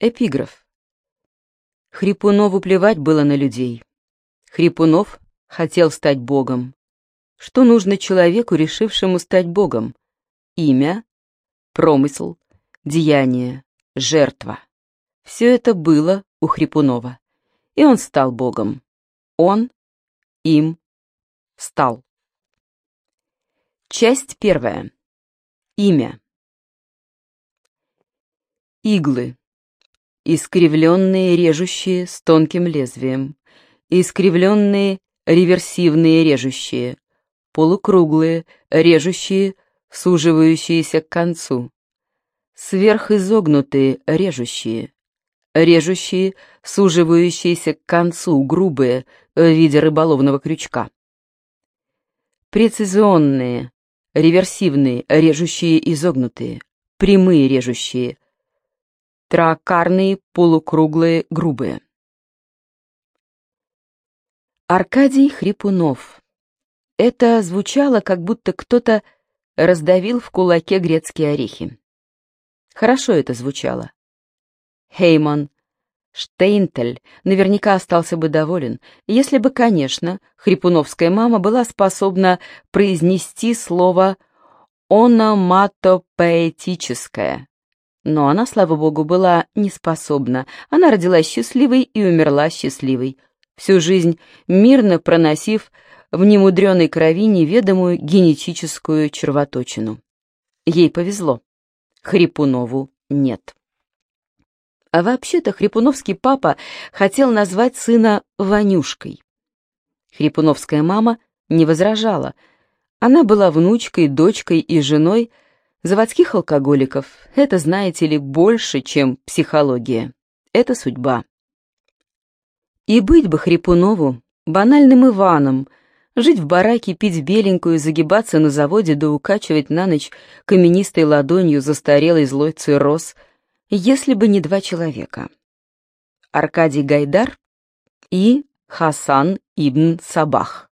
Эпиграф. Хрипунову плевать было на людей. Хрипунов хотел стать богом. Что нужно человеку, решившему стать богом? Имя, промысл, деяние, жертва. Все это было у Хрипунова. И он стал богом. Он им стал. Часть первая. Имя. Иглы. Искривленные, режущие с тонким лезвием. Искривленные, реверсивные, режущие. Полукруглые, режущие, суживающиеся к концу. Сверхизогнутые, режущие. Режущие, суживающиеся к концу, грубые, в виде рыболовного крючка. Прецизионные, реверсивные, режущие, изогнутые. Прямые, режущие. Тракарные, полукруглые, грубые. Аркадий Хрипунов. Это звучало, как будто кто-то раздавил в кулаке грецкие орехи. Хорошо это звучало. Хейман Штейнтель наверняка остался бы доволен, если бы, конечно, хрипуновская мама была способна произнести слово «ономатопоэтическое». Но она, слава богу, была не способна. Она родилась счастливой и умерла счастливой, всю жизнь мирно проносив в немудреной крови неведомую генетическую червоточину. Ей повезло. Хрипунову нет. А вообще-то Хрипуновский папа хотел назвать сына Ванюшкой. Хрипуновская мама не возражала. Она была внучкой, дочкой и женой заводских алкоголиков. Это, знаете ли, больше, чем психология. Это судьба. И быть бы Хрипунову банальным Иваном, жить в бараке, пить беленькую, загибаться на заводе да укачивать на ночь каменистой ладонью застарелый злой цирроз — если бы не два человека. Аркадий Гайдар и Хасан ибн Сабах.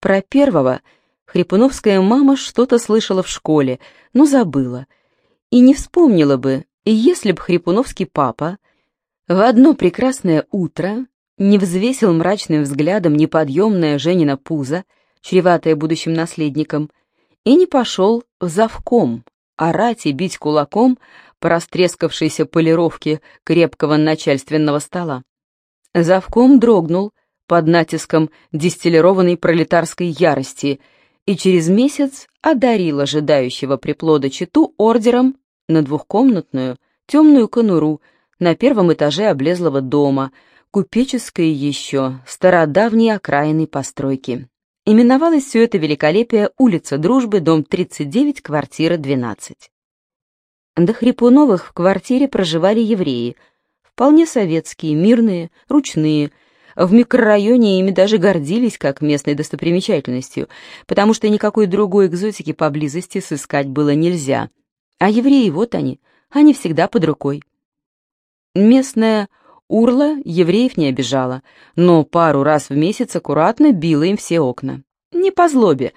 Про первого Хрипуновская мама что-то слышала в школе, но забыла. И не вспомнила бы, если б Хрипуновский папа в одно прекрасное утро не взвесил мрачным взглядом неподъемное Женина пузо, чреватое будущим наследником, и не пошел в завком, орать и бить кулаком по растрескавшейся полировке крепкого начальственного стола. Завком дрогнул под натиском дистиллированной пролетарской ярости и через месяц одарил ожидающего приплода читу ордером на двухкомнатную темную конуру на первом этаже облезлого дома, купеческой еще, стародавней окраинной постройки. Именовалось все это великолепие улица Дружбы, дом 39, квартира 12. До Хрипуновых в квартире проживали евреи, вполне советские, мирные, ручные. В микрорайоне ими даже гордились как местной достопримечательностью, потому что никакой другой экзотики поблизости сыскать было нельзя. А евреи, вот они, они всегда под рукой. Местная урла евреев не обижала, но пару раз в месяц аккуратно била им все окна. Не по злобе,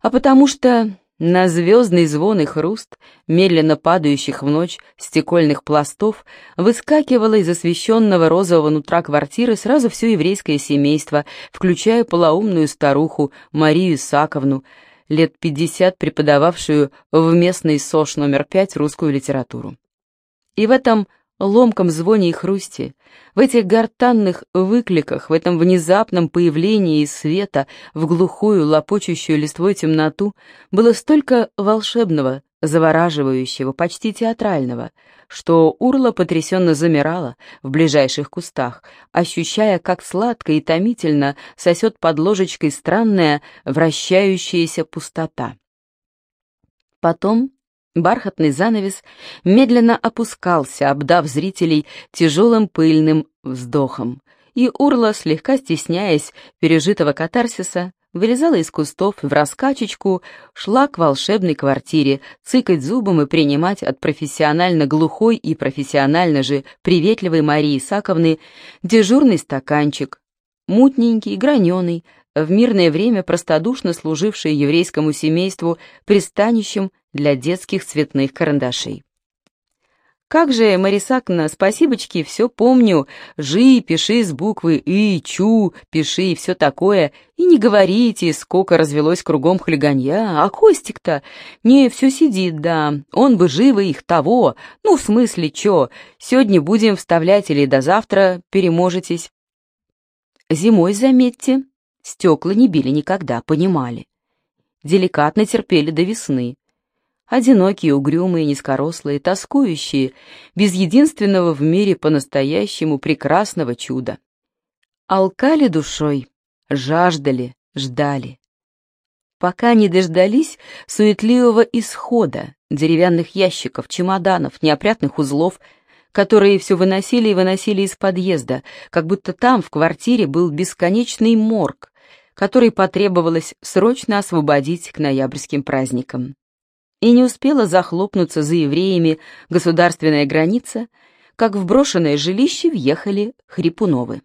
а потому что на звездный звон и хруст, медленно падающих в ночь стекольных пластов, выскакивало из освещенного розового нутра квартиры сразу все еврейское семейство, включая полоумную старуху Марию Исаковну, лет пятьдесят преподававшую в местный СОШ номер пять русскую литературу. И в этом ломком звоне и хрусте, в этих гортанных выкликах, в этом внезапном появлении света в глухую, лопочущую листвой темноту было столько волшебного, завораживающего, почти театрального, что урла потрясенно замирала в ближайших кустах, ощущая, как сладко и томительно сосет под ложечкой странная вращающаяся пустота. Потом Бархатный занавес медленно опускался, обдав зрителей тяжелым пыльным вздохом, и Урла, слегка стесняясь пережитого катарсиса, вылезала из кустов в раскачечку, шла к волшебной квартире, цыкать зубом и принимать от профессионально глухой и профессионально же приветливой Марии Исаковны дежурный стаканчик, мутненький, граненый, в мирное время простодушно служивший еврейскому семейству пристанищем для детских цветных карандашей. Как же, Марисакна, спасибочки, все помню. Жи, пиши с буквы И, Чу, пиши и все такое. И не говорите, сколько развелось кругом хулиганья. А Костик-то? Не, все сидит, да. Он бы живо их того. Ну, в смысле, чё? Сегодня будем вставлять или до завтра переможетесь. Зимой, заметьте, стекла не били никогда, понимали. Деликатно терпели до весны. Одинокие, угрюмые, низкорослые, тоскующие, без единственного в мире по-настоящему прекрасного чуда. Алкали душой, жаждали, ждали. Пока не дождались суетливого исхода, деревянных ящиков, чемоданов, неопрятных узлов, которые все выносили и выносили из подъезда, как будто там, в квартире, был бесконечный морг, который потребовалось срочно освободить к ноябрьским праздникам и не успела захлопнуться за евреями государственная граница, как в брошенное жилище въехали Хрипуновы.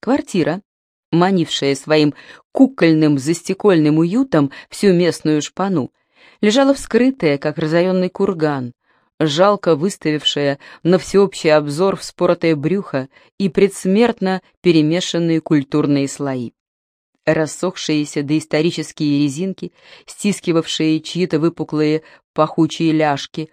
Квартира, манившая своим кукольным застекольным уютом всю местную шпану, лежала вскрытая, как разоренный курган, жалко выставившая на всеобщий обзор вспоротое брюхо и предсмертно перемешанные культурные слои рассохшиеся доисторические резинки, стискивавшие чьи-то выпуклые пахучие ляжки,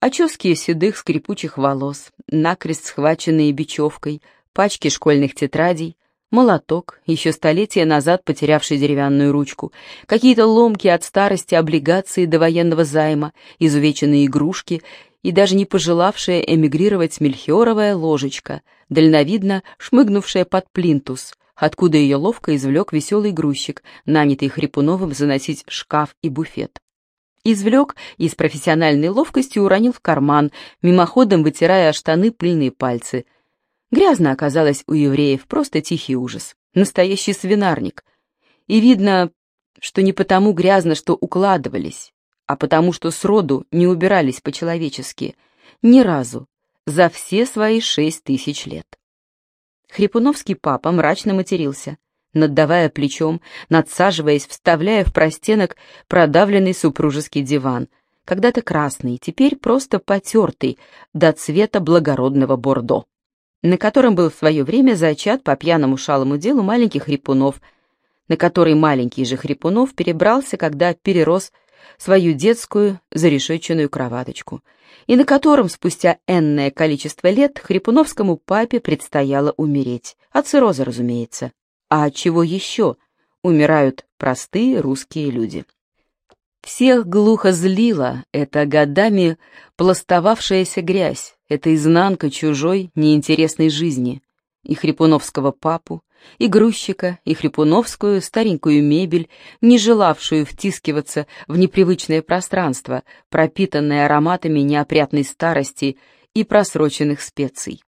очески седых скрипучих волос, накрест схваченные бечевкой, пачки школьных тетрадей, молоток, еще столетия назад потерявший деревянную ручку, какие-то ломки от старости облигации до военного займа, изувеченные игрушки и даже не пожелавшая эмигрировать мельхиоровая ложечка, дальновидно шмыгнувшая под плинтус, откуда ее ловко извлек веселый грузчик, нанятый Хрипуновым заносить шкаф и буфет. Извлек и с профессиональной ловкостью уронил в карман, мимоходом вытирая штаны пыльные пальцы. Грязно оказалось у евреев, просто тихий ужас. Настоящий свинарник. И видно, что не потому грязно, что укладывались, а потому что сроду не убирались по-человечески. Ни разу. За все свои шесть тысяч лет. Хрипуновский папа мрачно матерился, наддавая плечом, надсаживаясь, вставляя в простенок продавленный супружеский диван, когда-то красный, теперь просто потертый, до цвета благородного бордо, на котором был в свое время зачат по пьяному шалому делу маленький Хрипунов, на который маленький же Хрипунов перебрался, когда перерос свою детскую зарешеченную кроваточку — и на котором спустя энное количество лет Хрипуновскому папе предстояло умереть. От цирроза, разумеется. А от чего еще умирают простые русские люди? Всех глухо злила эта годами пластовавшаяся грязь, эта изнанка чужой неинтересной жизни. И Хрипуновского папу, и грузчика, и хрипуновскую старенькую мебель, не желавшую втискиваться в непривычное пространство, пропитанное ароматами неопрятной старости и просроченных специй.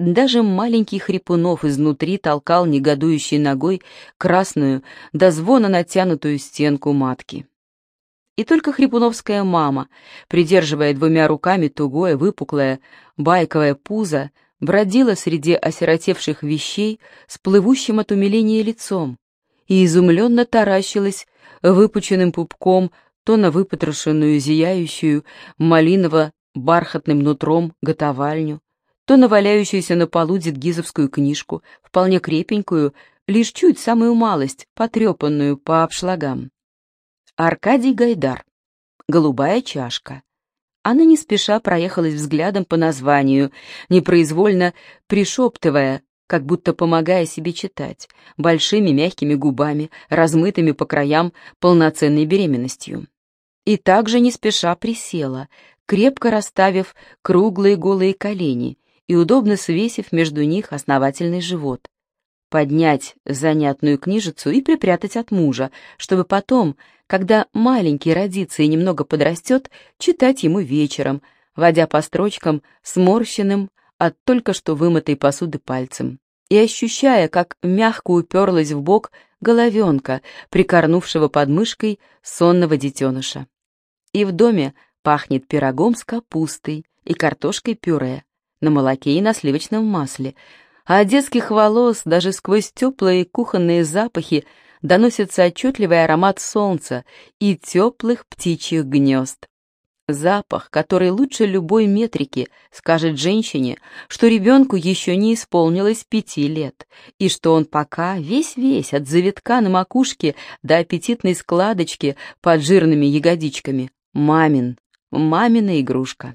Даже маленький Хрипунов изнутри толкал негодующей ногой красную, до звона натянутую стенку матки. И только хрипуновская мама, придерживая двумя руками тугое, выпуклое, байковое пузо, бродила среди осиротевших вещей с плывущим от умиления лицом и изумленно таращилась выпученным пупком то на выпотрошенную, зияющую, малиново-бархатным нутром готовальню, то на валяющуюся на полу дедгизовскую книжку, вполне крепенькую, лишь чуть самую малость, потрепанную по обшлагам. Аркадий Гайдар. Голубая чашка. Она не спеша проехалась взглядом по названию, непроизвольно пришептывая, как будто помогая себе читать, большими мягкими губами, размытыми по краям полноценной беременностью. И также не спеша присела, крепко расставив круглые голые колени и удобно свесив между них основательный живот. Поднять занятную книжицу и припрятать от мужа, чтобы потом, когда маленький родится и немного подрастет, читать ему вечером, водя по строчкам сморщенным от только что вымытой посуды пальцем и ощущая, как мягко уперлась в бок головенка, прикорнувшего под мышкой сонного детеныша. И в доме пахнет пирогом с капустой и картошкой пюре, на молоке и на сливочном масле, а от детских волос даже сквозь теплые кухонные запахи доносится отчетливый аромат солнца и теплых птичьих гнезд. Запах, который лучше любой метрики, скажет женщине, что ребенку еще не исполнилось пяти лет, и что он пока весь-весь от завитка на макушке до аппетитной складочки под жирными ягодичками. Мамин, мамина игрушка.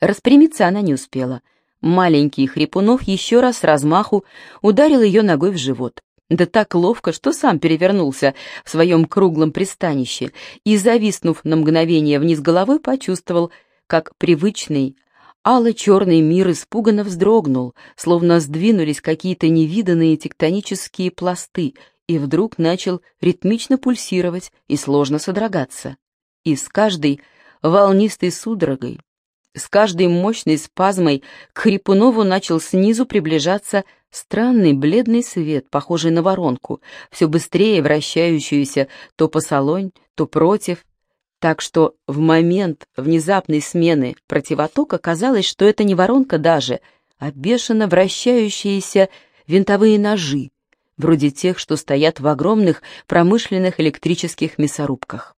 Распрямиться она не успела. Маленький Хрипунов еще раз размаху ударил ее ногой в живот. Да так ловко, что сам перевернулся в своем круглом пристанище и, зависнув на мгновение вниз головой, почувствовал, как привычный, ало-черный мир испуганно вздрогнул, словно сдвинулись какие-то невиданные тектонические пласты, и вдруг начал ритмично пульсировать и сложно содрогаться. И с каждой волнистой судорогой, с каждой мощной спазмой к Хрипунову начал снизу приближаться Странный бледный свет, похожий на воронку, все быстрее вращающуюся то по салонь, то против, так что в момент внезапной смены противотока казалось, что это не воронка даже, а бешено вращающиеся винтовые ножи, вроде тех, что стоят в огромных промышленных электрических мясорубках.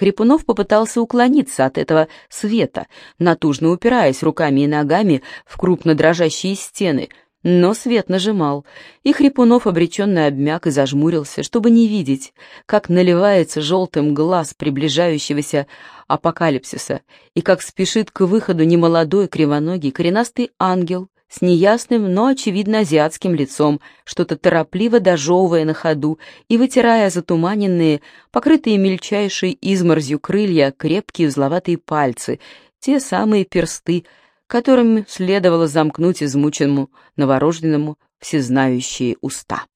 Хрипунов попытался уклониться от этого света, натужно упираясь руками и ногами в крупно дрожащие стены — но свет нажимал, и Хрипунов обреченно обмяк и зажмурился, чтобы не видеть, как наливается желтым глаз приближающегося апокалипсиса, и как спешит к выходу немолодой кривоногий коренастый ангел с неясным, но, очевидно, азиатским лицом, что-то торопливо дожевывая на ходу и вытирая затуманенные, покрытые мельчайшей изморзью крылья, крепкие узловатые пальцы, те самые персты, которым следовало замкнуть измученному новорожденному всезнающие уста.